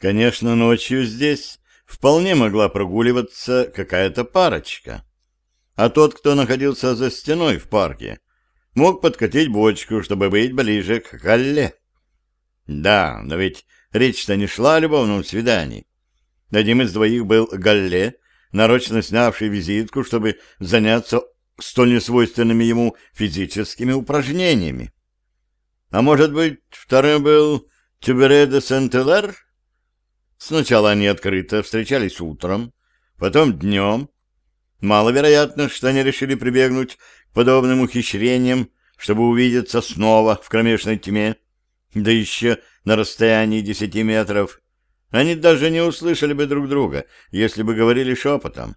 Конечно, ночью здесь вполне могла прогуливаться какая-то парочка. А тот, кто находился за стеной в парке, мог подкатить бочку, чтобы быть ближе к Галле. Да, но ведь речь-то не шла о любовном свидании. Одним из двоих был Галле, нарочно снявший визитку, чтобы заняться столь несвойственными ему физическими упражнениями. А может быть, вторым был Тюбере де Сент-Элер? Сначала они открыто встречались утром, потом днем. Маловероятно, что они решили прибегнуть к подобным ухищрениям, чтобы увидеться снова в кромешной тьме, да еще на расстоянии десяти метров. Они даже не услышали бы друг друга, если бы говорили шепотом.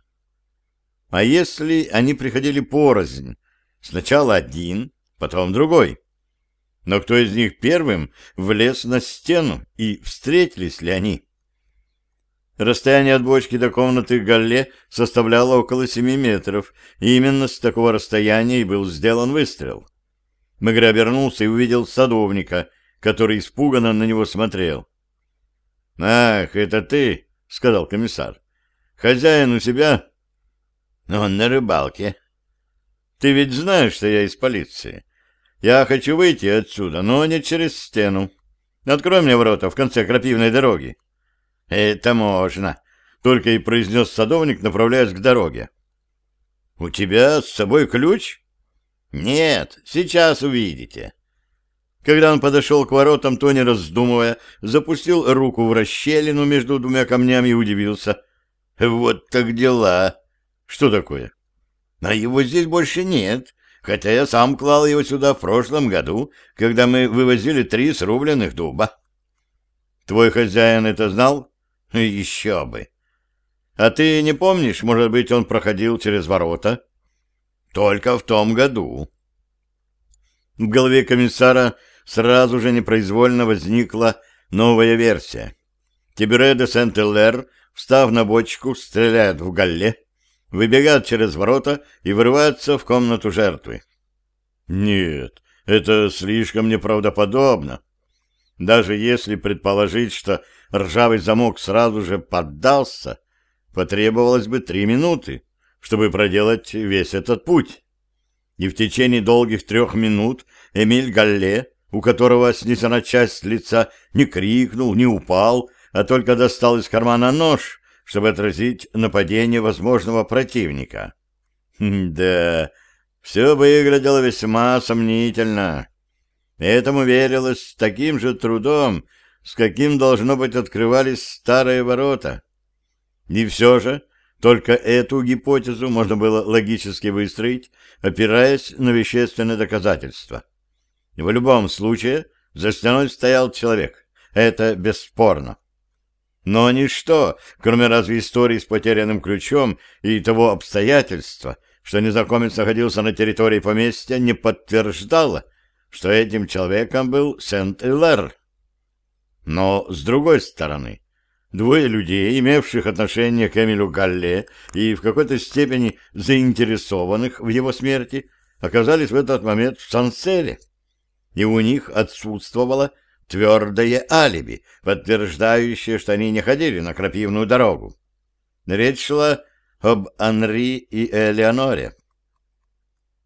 А если они приходили порознь, сначала один, потом другой? Но кто из них первым влез на стену, и встретились ли они? Расстояние от бочки до комнаты Галле составляло около семи метров, и именно с такого расстояния и был сделан выстрел. Мегре обернулся и увидел садовника, который испуганно на него смотрел. — Ах, это ты, — сказал комиссар. — Хозяин у себя? — Он на рыбалке. — Ты ведь знаешь, что я из полиции. Я хочу выйти отсюда, но не через стену. Открой мне ворота в конце крапивной дороги. — Это можно, — только и произнес садовник, направляясь к дороге. — У тебя с собой ключ? — Нет, сейчас увидите. Когда он подошел к воротам, то, не раздумывая, запустил руку в расщелину между двумя камнями и удивился. — Вот так дела. — Что такое? — А его здесь больше нет, хотя я сам клал его сюда в прошлом году, когда мы вывозили три срубленных дуба. — Твой хозяин это знал? Еще бы. А ты не помнишь, может быть, он проходил через ворота? Только в том году. В голове комиссара сразу же непроизвольно возникла новая версия. Тибере де Сент-Эллер, встав на бочку, стреляет в галле, выбегает через ворота и вырывается в комнату жертвы. Нет, это слишком неправдоподобно. Даже если предположить, что ржавый замок сразу же поддался, потребовалось бы три минуты, чтобы проделать весь этот путь. И в течение долгих трех минут Эмиль Галле, у которого снесена часть лица, не крикнул, не упал, а только достал из кармана нож, чтобы отразить нападение возможного противника. Да, все выглядело весьма сомнительно. Этому верилось с таким же трудом, с каким, должно быть, открывались старые ворота. И все же только эту гипотезу можно было логически выстроить, опираясь на вещественные доказательства. В любом случае, за стеной стоял человек. Это бесспорно. Но ничто, кроме разве истории с потерянным ключом и того обстоятельства, что незнакомец находился на территории поместья, не подтверждало, что этим человеком был Сент-Элэр. Но, с другой стороны, двое людей, имевших отношение к Эмилю Галле и в какой-то степени заинтересованных в его смерти, оказались в этот момент в Санселе, и у них отсутствовало твердое алиби, подтверждающее, что они не ходили на крапивную дорогу. Речь шла об Анри и Элеоноре.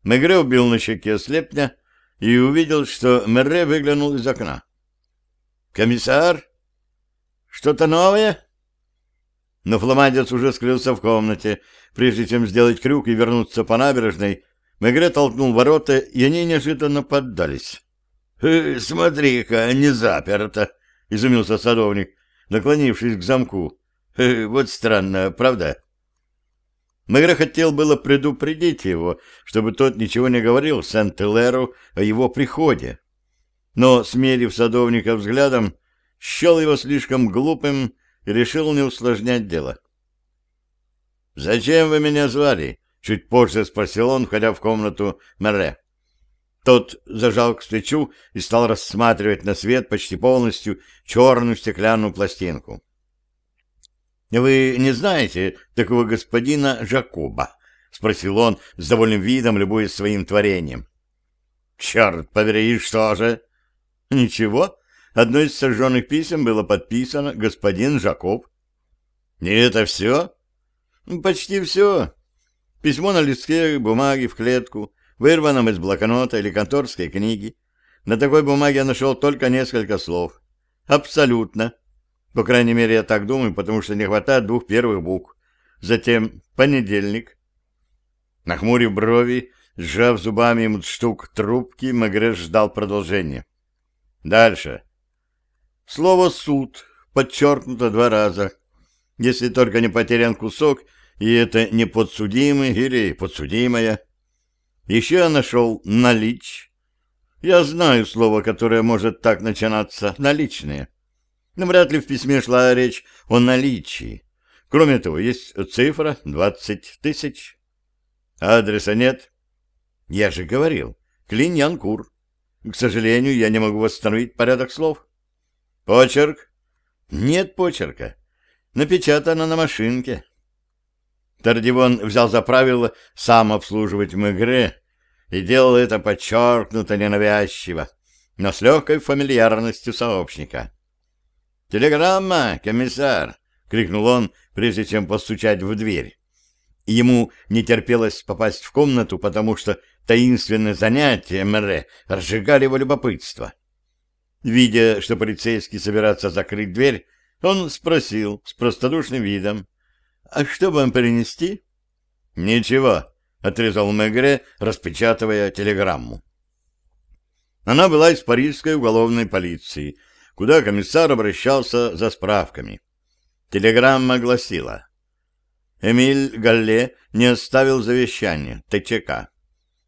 Мегре убил на щеке слепня и увидел, что Мерре выглянул из окна. «Комиссар? Что-то новое?» Но фламандец уже скрылся в комнате. Прежде чем сделать крюк и вернуться по набережной, Мегре толкнул ворота, и они неожиданно поддались. «Э, «Смотри-ка, не заперто!» — изумился садовник, наклонившись к замку. «Э, «Вот странно, правда?» Мегре хотел было предупредить его, чтобы тот ничего не говорил Сент-Элеру о его приходе но, смерив садовника взглядом, счел его слишком глупым и решил не усложнять дело. «Зачем вы меня звали?» — чуть позже спросил он, входя в комнату Мерре. Тот зажал к свечу и стал рассматривать на свет почти полностью черную стеклянную пластинку. «Вы не знаете такого господина Жакоба?» — спросил он с довольным видом, любуясь своим творением. «Черт побери, что же?» Ничего, Одно из сожженных писем было подписано «Господин Жакоб». И это все? Почти все. Письмо на листке бумаги в клетку, вырванном из блокнота или конторской книги. На такой бумаге я нашел только несколько слов. Абсолютно. По крайней мере, я так думаю, потому что не хватает двух первых букв. Затем понедельник. Нахмурив брови, сжав зубами мундштук трубки, Магреш ждал продолжения. Дальше. Слово «суд» подчеркнуто два раза. Если только не потерян кусок, и это не подсудимый или подсудимая. Еще я нашел «наличь». Я знаю слово, которое может так начинаться «наличные». Но вряд ли в письме шла речь о наличии. Кроме того, есть цифра 20 тысяч. Адреса нет. Я же говорил, Клиньянкур. К сожалению, я не могу восстановить порядок слов. Почерк? Нет почерка. Напечатано на машинке. Тардивон взял за правило сам обслуживать в игре и делал это подчеркнуто ненавязчиво, но с легкой фамильярностью сообщника. «Телеграмма, комиссар!» — крикнул он, прежде чем постучать в дверь. Ему не терпелось попасть в комнату, потому что таинственные занятия МР разжигали его любопытство. Видя, что полицейский собирается закрыть дверь, он спросил с простодушным видом, «А что вам принести?» «Ничего», — отрезал Мегре, распечатывая телеграмму. Она была из парижской уголовной полиции, куда комиссар обращался за справками. Телеграмма гласила «Эмиль Галле не оставил завещание, ТЧК.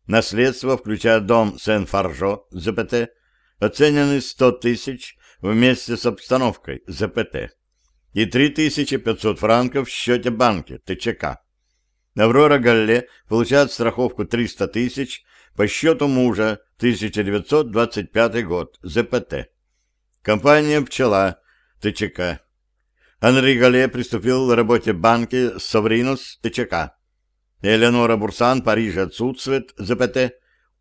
Наследство, включая дом Сен-Фаржо, ЗПТ, оценены 100 тысяч вместе с обстановкой, ЗПТ, и 3500 франков в счете банки, ТЧК. Аврора Галле получает страховку 300 тысяч по счету мужа 1925 год, ЗПТ. Компания «Пчела», ТЧК. Анри Гале приступил к работе в банке «Совринус», ТЧК. Элеонора Бурсан, Париж отсутствует, ЗПТ.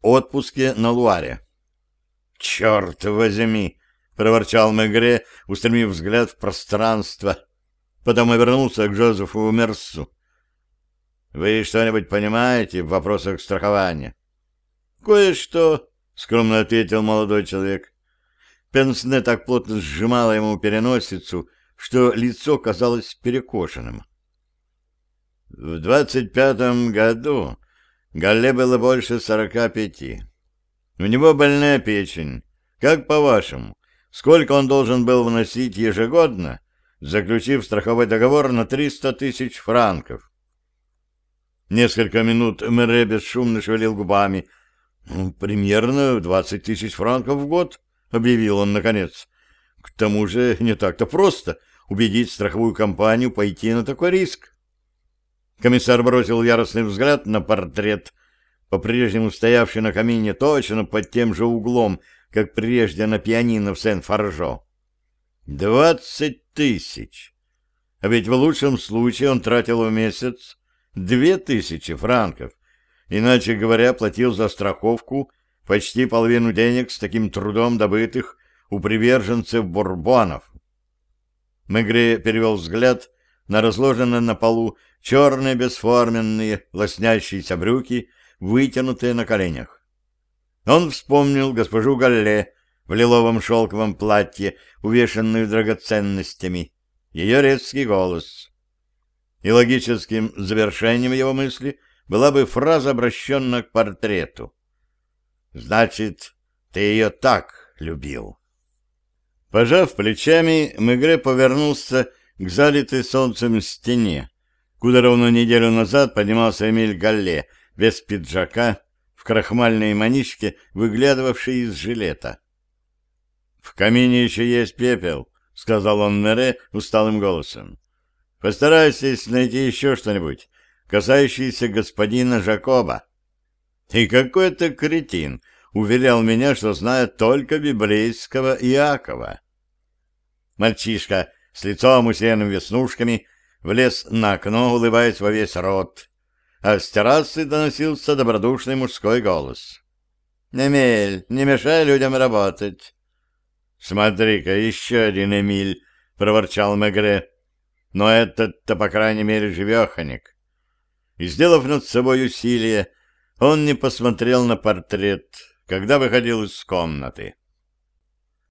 Отпуске на Луаре. «Черт возьми!» — проворчал Мегре, устремив взгляд в пространство. Потом обернулся к Джозефу Мерсу. «Вы что-нибудь понимаете в вопросах страхования?» «Кое-что», — скромно ответил молодой человек. Пенсне так плотно сжимала ему переносицу, что лицо казалось перекошенным. В двадцать пятом году Галле было больше сорока пяти. У него больная печень. Как по-вашему, сколько он должен был вносить ежегодно, заключив страховой договор на триста тысяч франков? Несколько минут Мэре бесшумно шевелил губами. Ну, примерно двадцать тысяч франков в год. — объявил он наконец. «К тому же не так-то просто убедить страховую компанию пойти на такой риск». Комиссар бросил яростный взгляд на портрет, по-прежнему стоявший на камине точно под тем же углом, как прежде на пианино в Сен-Фаржо. «Двадцать тысяч! А ведь в лучшем случае он тратил в месяц две тысячи франков, иначе говоря, платил за страховку почти половину денег с таким трудом добытых у приверженцев бурбонов. Мегре перевел взгляд на разложенные на полу черные бесформенные лоснящиеся брюки, вытянутые на коленях. Он вспомнил госпожу Галле в лиловом шелковом платье, увешанную драгоценностями, ее резкий голос. И логическим завершением его мысли была бы фраза, обращенная к портрету. Значит, ты ее так любил. Пожав плечами, Мегре повернулся к залитой солнцем стене, куда ровно неделю назад поднимался Эмиль Галле, без пиджака, в крахмальной манишке, выглядывавший из жилета. «В камине еще есть пепел», — сказал он Мере усталым голосом. «Постарайтесь найти еще что-нибудь, касающееся господина Жакоба». И какой-то кретин уверял меня, что знает только библейского Иакова. Мальчишка с лицом усеянным веснушками влез на окно, улыбаясь во весь рот, а с террасы доносился добродушный мужской голос. «Эмиль, не мешай людям работать!» «Смотри-ка, еще один Эмиль!» — проворчал Мегре. «Но этот-то, по крайней мере, живеханик». И, сделав над собой усилие, он не посмотрел на портрет, когда выходил из комнаты.